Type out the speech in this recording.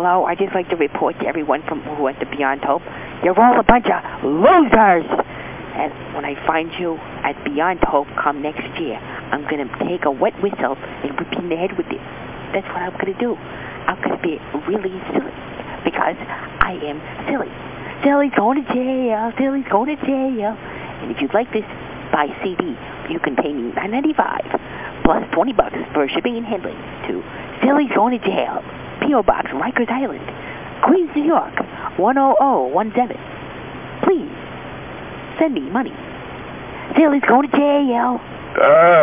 hello, I just like to report to everyone from who went to Beyond Hope, you're all a bunch of losers. And when I find you at Beyond Hope come next year, I'm going to take a wet whistle and whip you in the head with it. That's what I'm going to do. I'm going to be really silly because I am silly. Silly's going to jail. Silly's going to jail. And if you'd like this by CD, you can pay me $9.95 plus 20 bucks for shipping and handling to Silly's Going to Jail, P.O. Box, Rikers Island, Queens, New York, 10017. Please, send me money. Silly's going to jail. Ah.